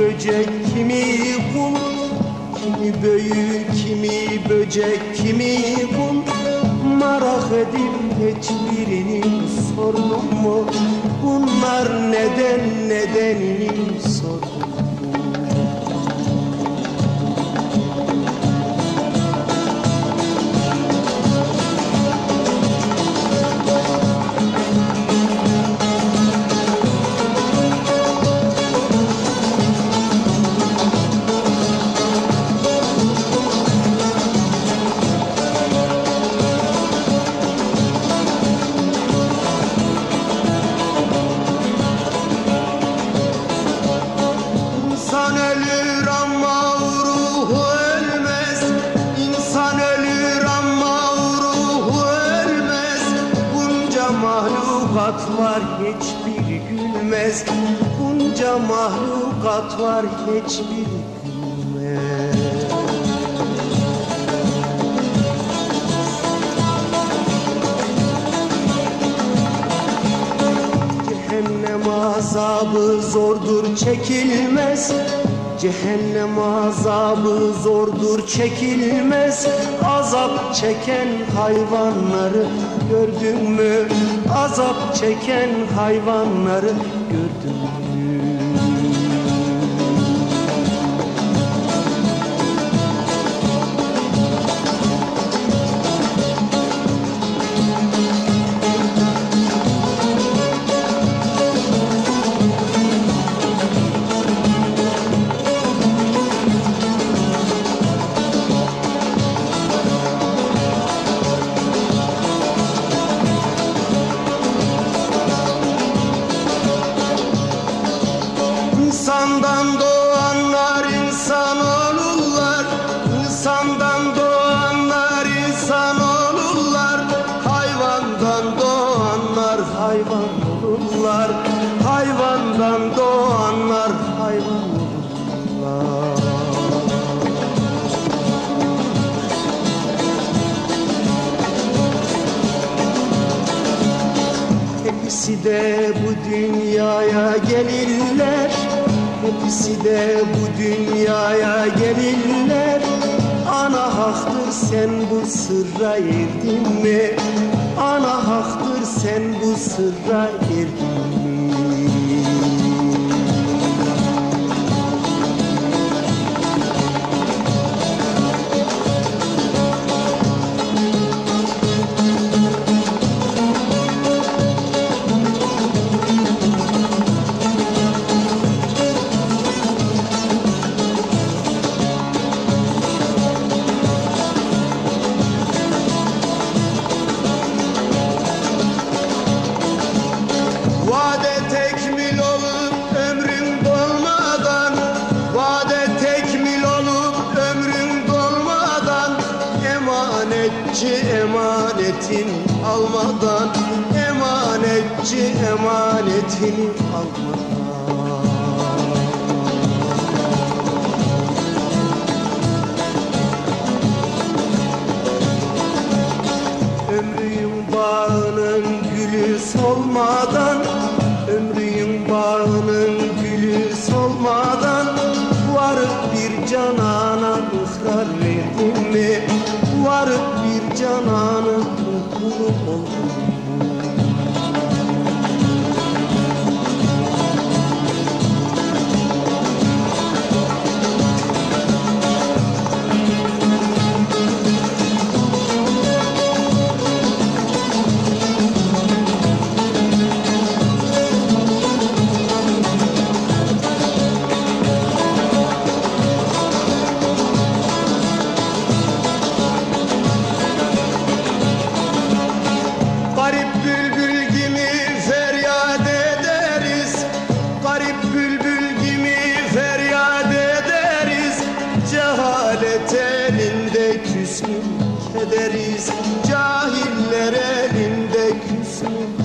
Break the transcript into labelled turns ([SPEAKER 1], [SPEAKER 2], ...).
[SPEAKER 1] böcek, kimi kul Kimi büyük, kimi böcek, kimi kul Merak edip hiçbirini sordum mu? Bunlar neden, nedenini sordum mahlukat var hiçbiri gülmez. Bunca mahlukat var hiçbiri gülmez. Cehennem azabı zordur çekilmez Cehennem azabı zordur çekilmez Azap çeken hayvanları gördün mü? Azap çeken hayvanları gördün mü? İnsandan doğanlar insan olurlar. İnsandan doğanlar insan olurlar. Hayvandan doğanlar hayvan olurlar. Hayvandan doğanlar hayvan olurlar. Hepsi de bu dünyaya gelirler Hepsi de bu dünyaya gelirler Ana haktır sen bu sırra erdin mi? Ana haktır sen bu sırra erdin mi? Emanetin almadan Emanetçi emanetini almadan Ömrün bağının gülü solmadan Ömrün bağının gülü solmadan Varıp bir canana ısrar verdin mi? Varıp bir canana Oh. soul.